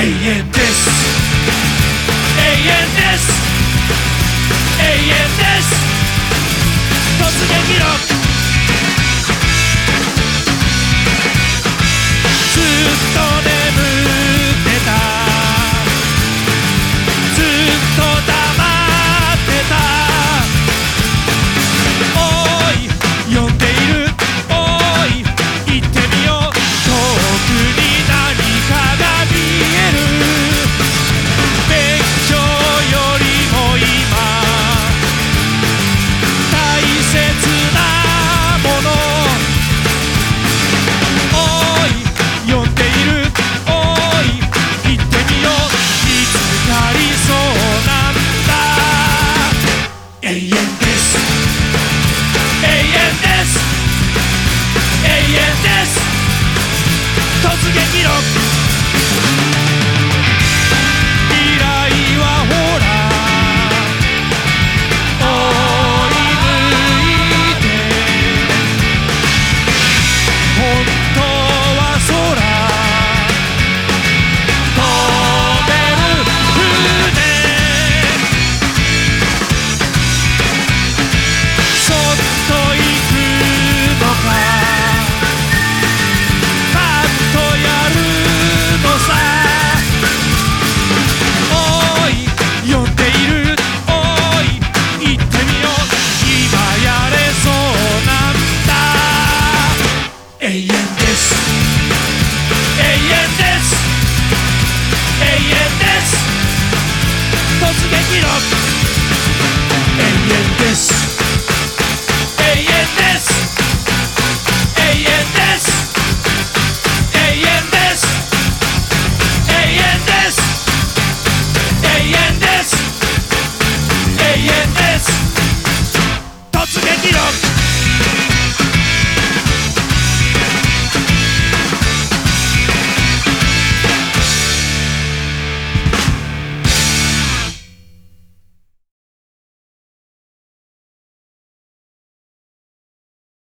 AM this.